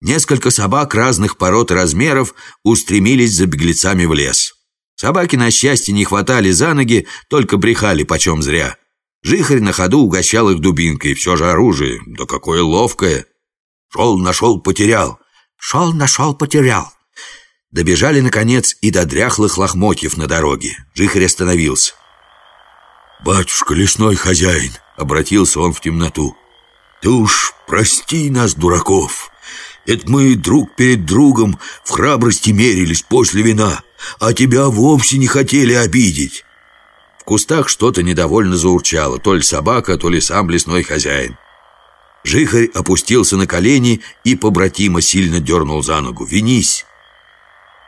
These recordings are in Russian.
Несколько собак разных пород и размеров устремились за беглецами в лес. Собаки, на счастье, не хватали за ноги, только брехали почем зря. Жихарь на ходу угощал их дубинкой, все же оружие, да какое ловкое. Шел, нашел, потерял. Шел, нашел, потерял. Добежали, наконец, и до дряхлых лохмотьев на дороге. Жихарь остановился. «Батюшка, лесной хозяин!» — обратился он в темноту. «Ты уж прости нас, дураков! Это мы друг перед другом в храбрости мерились после вина, а тебя вовсе не хотели обидеть!» В кустах что-то недовольно заурчало, то ли собака, то ли сам лесной хозяин. Жихарь опустился на колени и побратимо сильно дернул за ногу. «Винись!»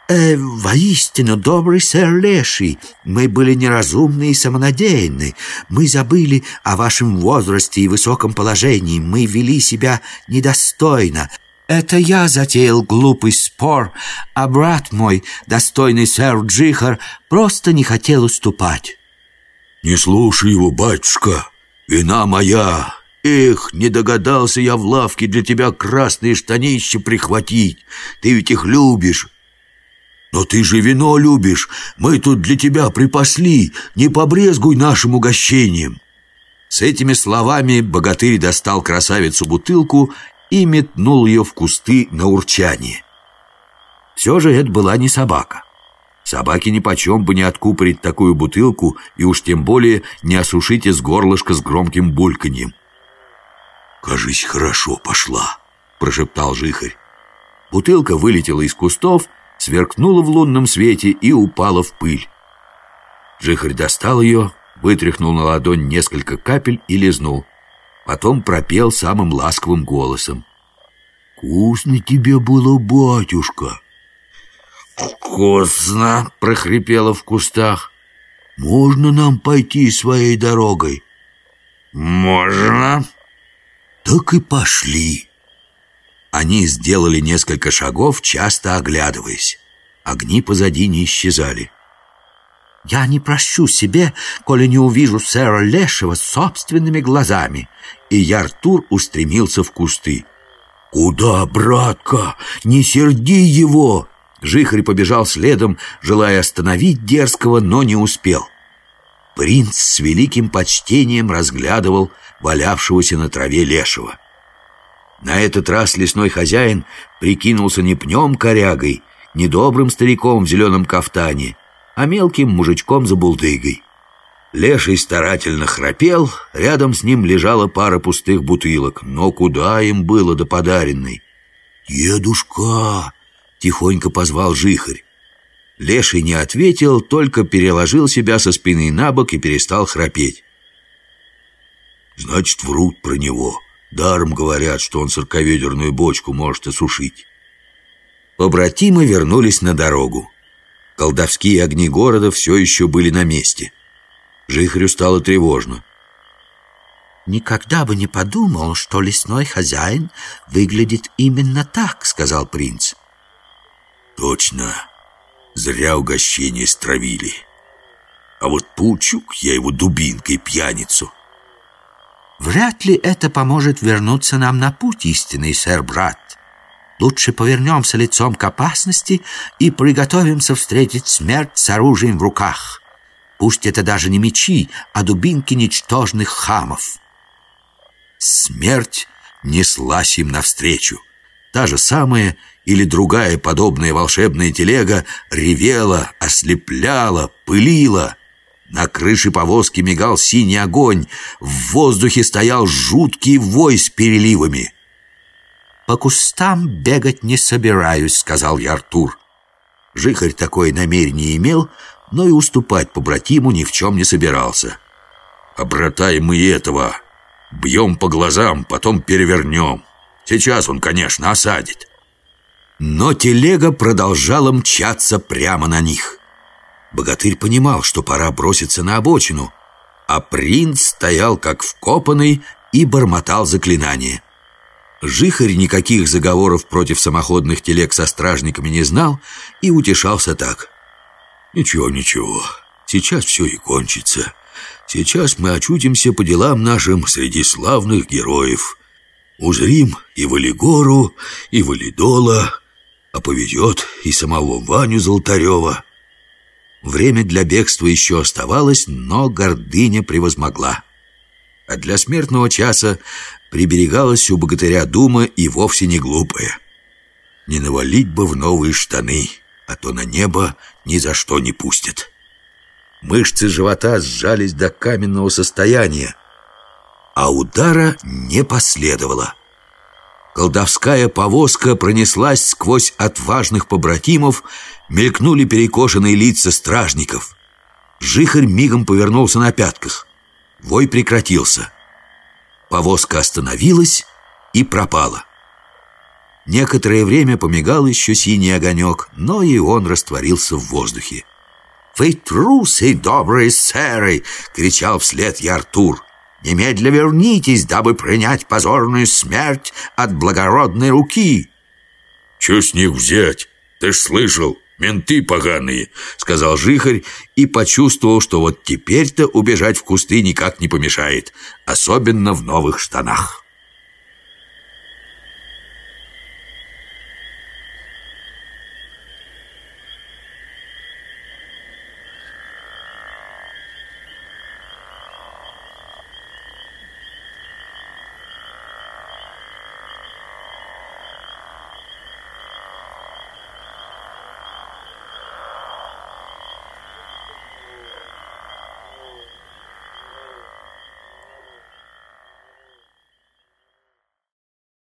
э, «Воистину, добрый сэр Леший, мы были неразумны и самонадеянны. Мы забыли о вашем возрасте и высоком положении. Мы вели себя недостойно. Это я затеял глупый спор, а брат мой, достойный сэр Джихар, просто не хотел уступать». «Не слушай его, батюшка, вина моя!» Эх, не догадался я в лавке для тебя красные штанища прихватить. Ты ведь их любишь. «Но ты же вино любишь, мы тут для тебя припасли, не побрезгуй нашим угощением!» С этими словами богатырь достал красавицу бутылку и метнул ее в кусты на урчание. Все же это была не собака. Собаке нипочем бы не откупорить такую бутылку и уж тем более не осушить из горлышка с громким бульканьем. «Кажись, хорошо пошла», — прошептал жихарь. Бутылка вылетела из кустов сверкнула в лунном свете и упала в пыль. Жихарь достал ее, вытряхнул на ладонь несколько капель и лизнул. Потом пропел самым ласковым голосом. «Вкусно тебе было, батюшка!» «Вкусно!» — прохрипело в кустах. «Можно нам пойти своей дорогой?» «Можно!» «Так и пошли!» Они сделали несколько шагов, часто оглядываясь. Огни позади не исчезали. «Я не прощу себе, коли не увижу сэра Лешего собственными глазами». И Яртур устремился в кусты. «Куда, братка? Не серди его!» Жихарь побежал следом, желая остановить дерзкого, но не успел. Принц с великим почтением разглядывал валявшегося на траве лешего. На этот раз лесной хозяин прикинулся не пнем-корягой, не добрым стариком в зеленом кафтане, а мелким мужичком за булдыгой. Леший старательно храпел, рядом с ним лежала пара пустых бутылок, но куда им было до подаренной? «Дедушка!» — тихонько позвал жихарь. Леший не ответил, только переложил себя со спины на бок и перестал храпеть. «Значит, врут про него», Даром говорят, что он сорковедерную бочку может осушить. Побратимы вернулись на дорогу. Колдовские огни города все еще были на месте. Жихрю стало тревожно. «Никогда бы не подумал, что лесной хозяин выглядит именно так», — сказал принц. «Точно. Зря угощение стравили. А вот Пучук, я его дубинкой пьяницу». Вряд ли это поможет вернуться нам на путь истинный, сэр-брат. Лучше повернемся лицом к опасности и приготовимся встретить смерть с оружием в руках. Пусть это даже не мечи, а дубинки ничтожных хамов. Смерть неслась им навстречу. Та же самая или другая подобная волшебная телега ревела, ослепляла, пылила — на крыше повозки мигал синий огонь, в воздухе стоял жуткий вой с переливами. «По кустам бегать не собираюсь», — сказал я Артур. Жихарь такое намерение имел, но и уступать по братиму ни в чем не собирался. «Обратаем мы этого. Бьем по глазам, потом перевернем. Сейчас он, конечно, осадит». Но телега продолжала мчаться прямо на них. Богатырь понимал, что пора броситься на обочину, а принц стоял как вкопанный и бормотал заклинание. Жихарь никаких заговоров против самоходных телег со стражниками не знал и утешался так. «Ничего, ничего, сейчас все и кончится. Сейчас мы очутимся по делам нашим среди славных героев. Узрим и Валигору, и Валидола, а поведет и самого Ваню Золотарева. Время для бегства еще оставалось, но гордыня превозмогла. А для смертного часа приберегалась у богатыря дума и вовсе не глупая. Не навалить бы в новые штаны, а то на небо ни за что не пустят. Мышцы живота сжались до каменного состояния, а удара не последовало. Колдовская повозка пронеслась сквозь отважных побратимов, мелькнули перекошенные лица стражников. Жихарь мигом повернулся на пятках. Вой прекратился. Повозка остановилась и пропала. Некоторое время помигал еще синий огонек, но и он растворился в воздухе. «Вы трусы, добрые сэры!» — кричал вслед я Артур. «Немедля вернитесь, дабы принять позорную смерть от благородной руки!» «Че с них взять? Ты ж слышал, менты поганые!» — сказал Жихарь и почувствовал, что вот теперь-то убежать в кусты никак не помешает, особенно в новых штанах.